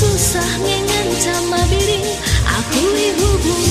susah ngengen sama biring Aku hubungi